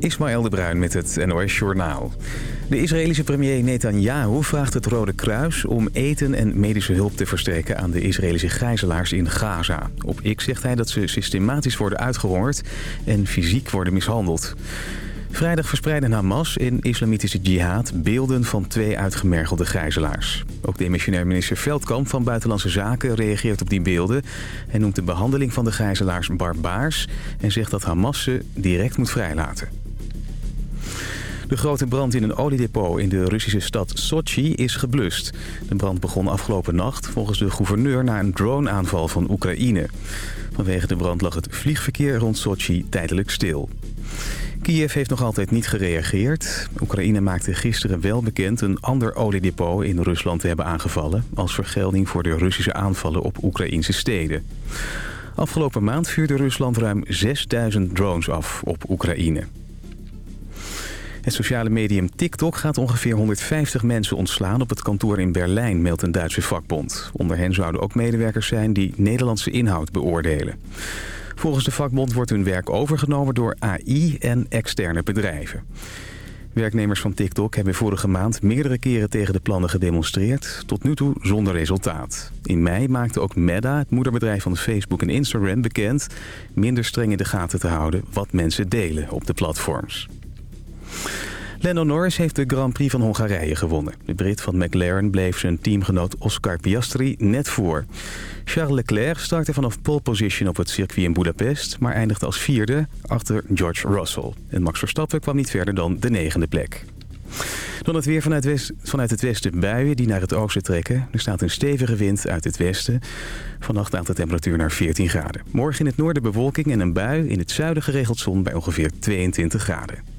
Ismaël de Bruin met het NOS Journaal. De Israëlische premier Netanyahu vraagt het Rode Kruis om eten en medische hulp te verstrekken aan de Israëlische gijzelaars in Gaza. Op X zegt hij dat ze systematisch worden uitgehongerd en fysiek worden mishandeld. Vrijdag verspreidde Hamas in islamitische jihad beelden van twee uitgemergelde gijzelaars. Ook de missionair minister Veldkamp van Buitenlandse Zaken reageert op die beelden... en noemt de behandeling van de gijzelaars barbaars... en zegt dat Hamas ze direct moet vrijlaten. De grote brand in een oliedepot in de Russische stad Sochi is geblust. De brand begon afgelopen nacht volgens de gouverneur na een droneaanval van Oekraïne. Vanwege de brand lag het vliegverkeer rond Sochi tijdelijk stil. Kiev heeft nog altijd niet gereageerd. Oekraïne maakte gisteren wel bekend een ander oliedepot in Rusland te hebben aangevallen... als vergelding voor de Russische aanvallen op Oekraïnse steden. Afgelopen maand vuurde Rusland ruim 6000 drones af op Oekraïne. Het sociale medium TikTok gaat ongeveer 150 mensen ontslaan op het kantoor in Berlijn, meldt een Duitse vakbond. Onder hen zouden ook medewerkers zijn die Nederlandse inhoud beoordelen. Volgens de vakbond wordt hun werk overgenomen door AI en externe bedrijven. Werknemers van TikTok hebben vorige maand meerdere keren tegen de plannen gedemonstreerd, tot nu toe zonder resultaat. In mei maakte ook Meta, het moederbedrijf van Facebook en Instagram, bekend minder streng in de gaten te houden wat mensen delen op de platforms. Lando Norris heeft de Grand Prix van Hongarije gewonnen. De Brit van McLaren bleef zijn teamgenoot Oscar Piastri net voor. Charles Leclerc startte vanaf pole position op het circuit in Budapest... maar eindigde als vierde achter George Russell. En Max Verstappen kwam niet verder dan de negende plek. Dan het weer vanuit, vanuit het westen buien die naar het oosten trekken. Er staat een stevige wind uit het westen. Vannacht daalt de temperatuur naar 14 graden. Morgen in het noorden bewolking en een bui. In het zuiden geregeld zon bij ongeveer 22 graden.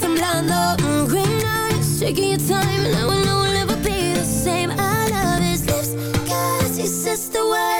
Temblando. Mm, green eyes, taking your time, and I will never be the same. I love his lips, cause he says the words.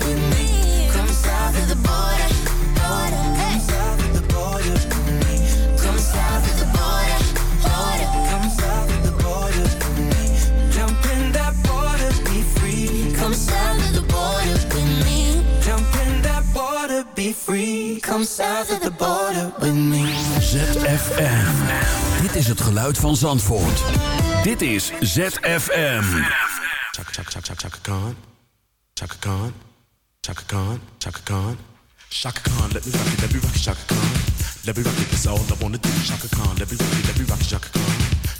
be free. Come south of the border with me. ZFM. Dit is het geluid van Zandvoort. Dit is ZFM. Chaka Chaka Chaka Chaka Khan, Chaka Khan, Chaka Khan, Chaka Khan, Chaka Khan. Let me rock it, let me rock it, Chaka Khan. Let me rock it, that's all I wanna do. Chaka Khan, let me rock it, let me rock it, Chaka Khan.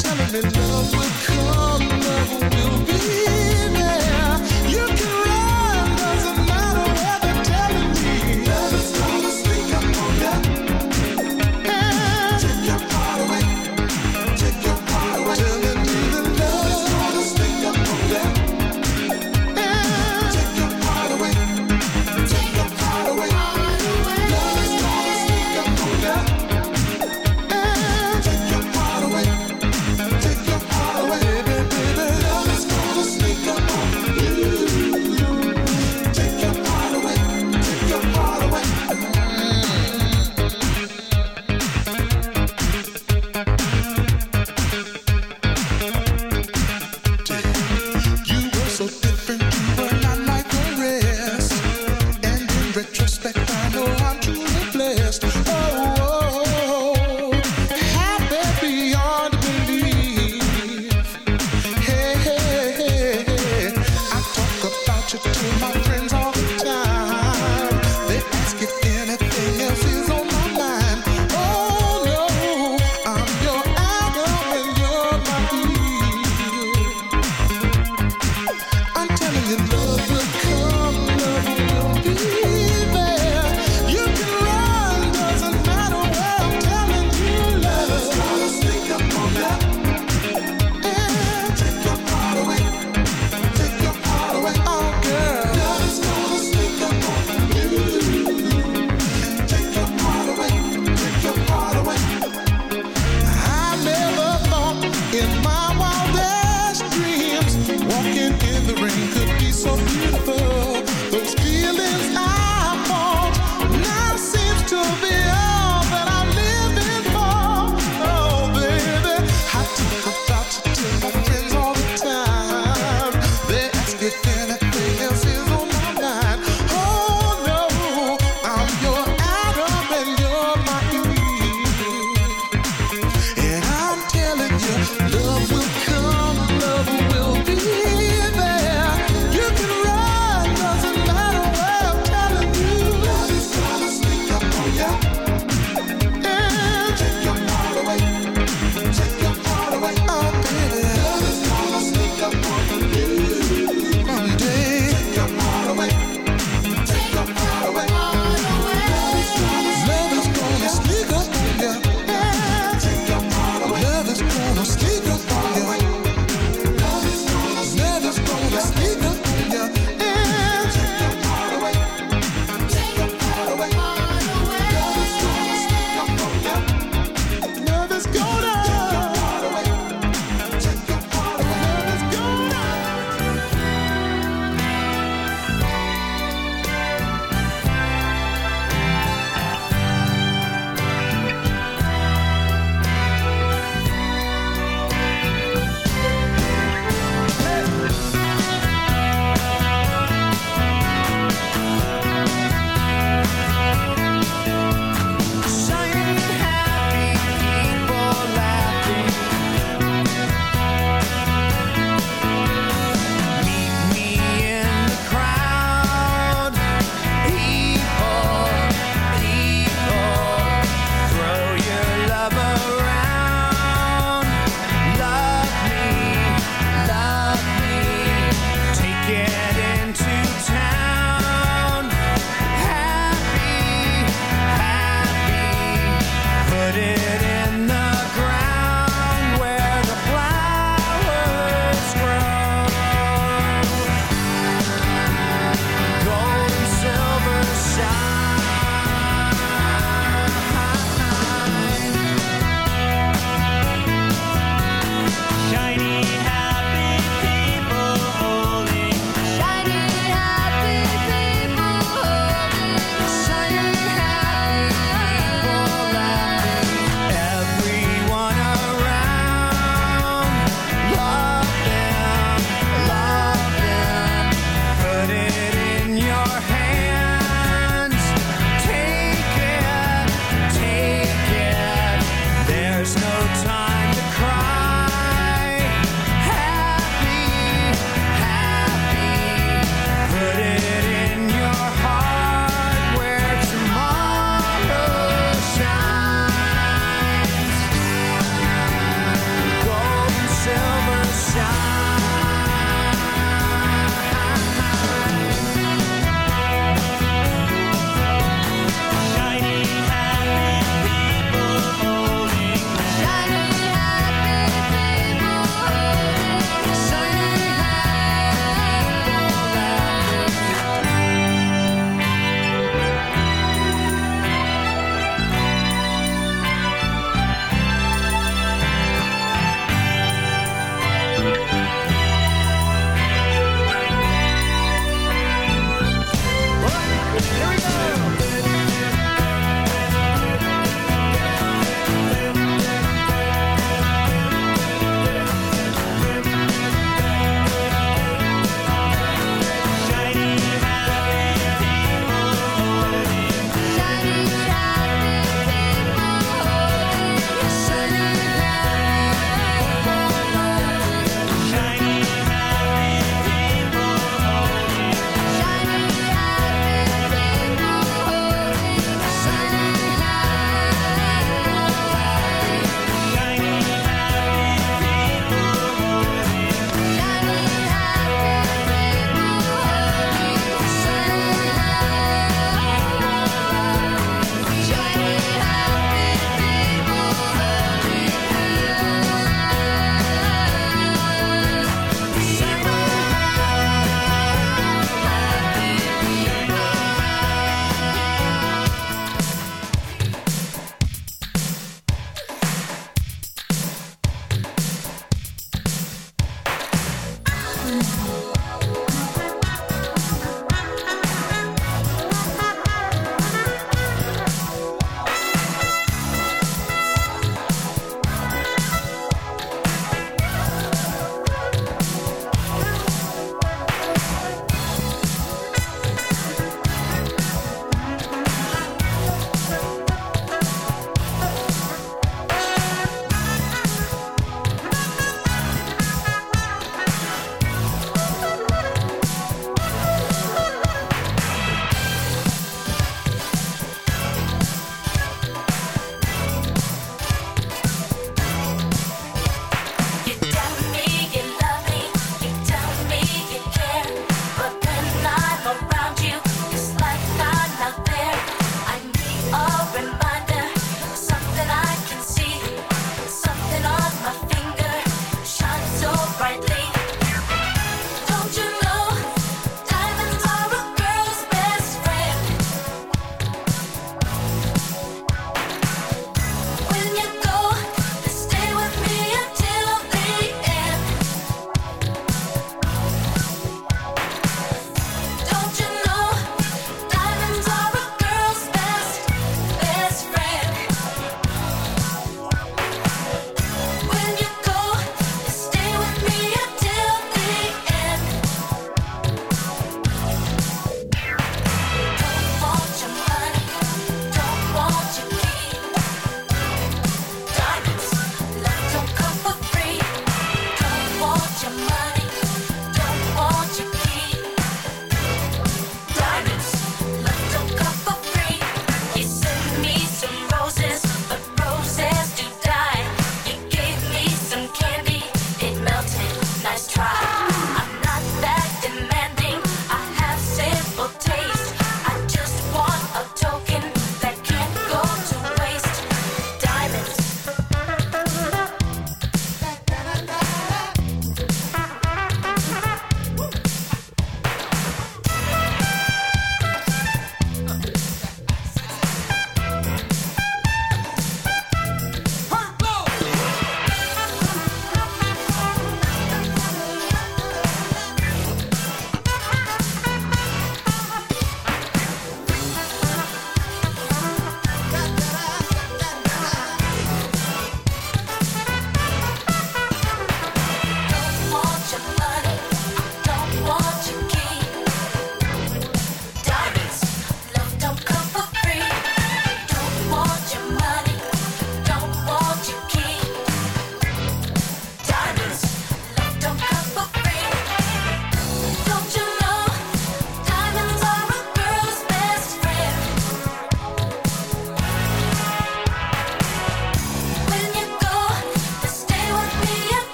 telling me love will come, love will be.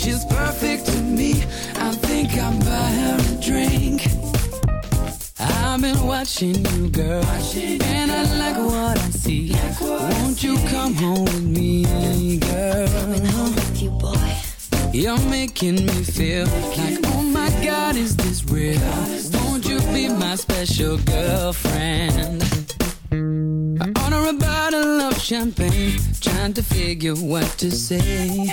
She's perfect to me. I think I'll buy her a drink. I've been watching you, girl, watching and I like what I see. Like what Won't I you see. come home with me, girl? Coming home with you, boy. You're making me feel making like, me oh my feel. God, is this real? Is Won't you be my special girlfriend? I order a bottle of champagne, trying to figure what to say.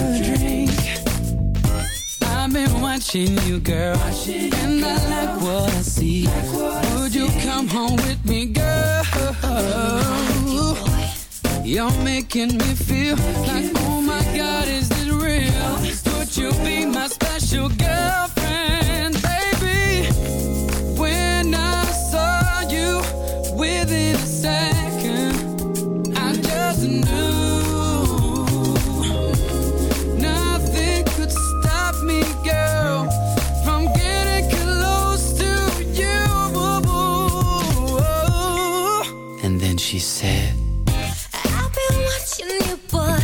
Watching you, girl, and I like what I see. Would you come home with me, girl? You're making me feel like, oh my God, is this real? Would you be my special girlfriend, said. I've been watching you, boy,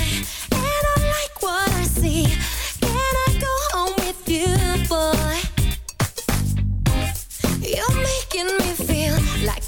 and I like what I see. Can I go home with you, boy? You're making me feel like,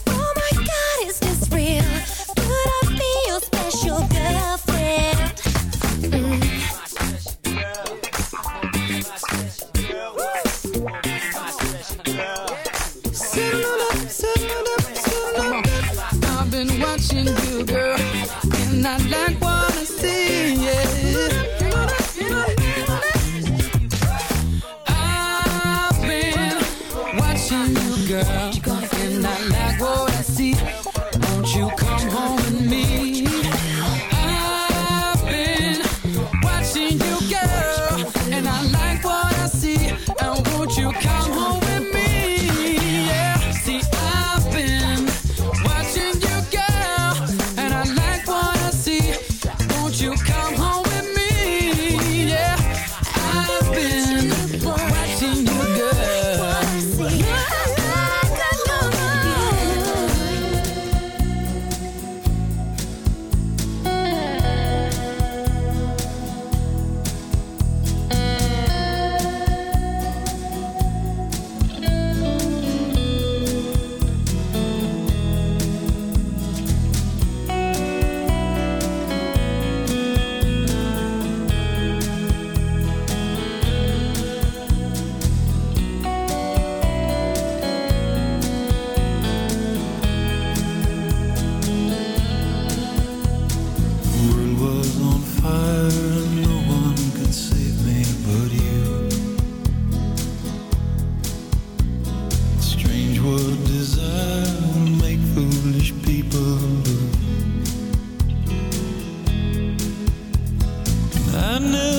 I never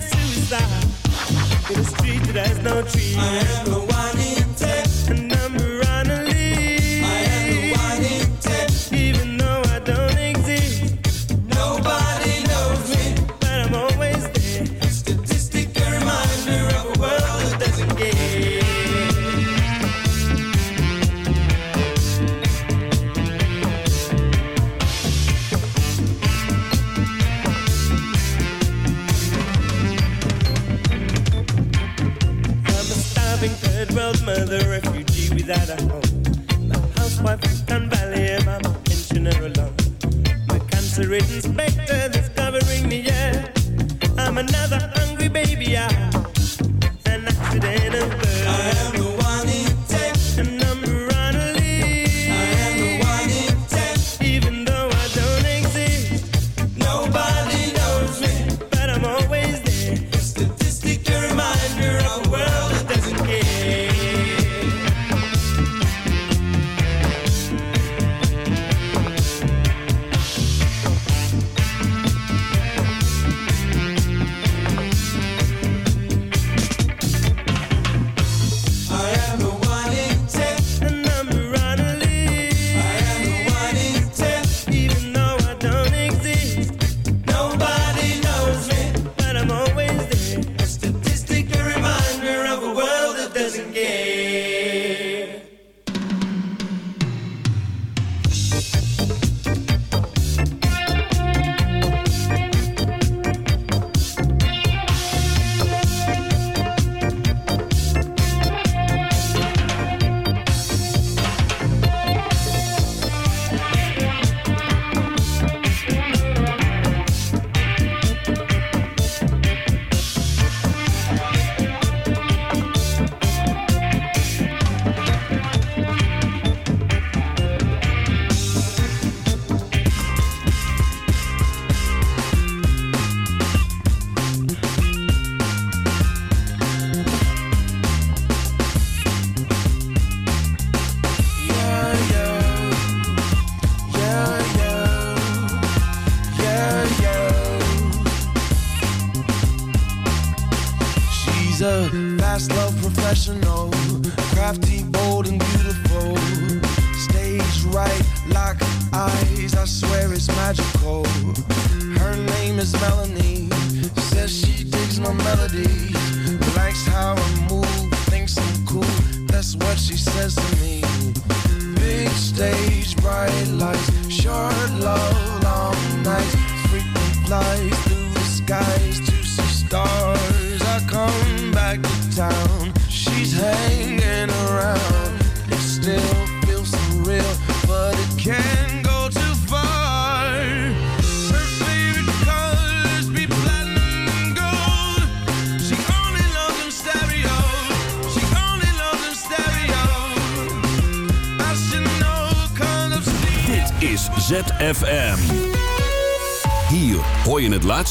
suicide. It is treated as no trees. I am the one.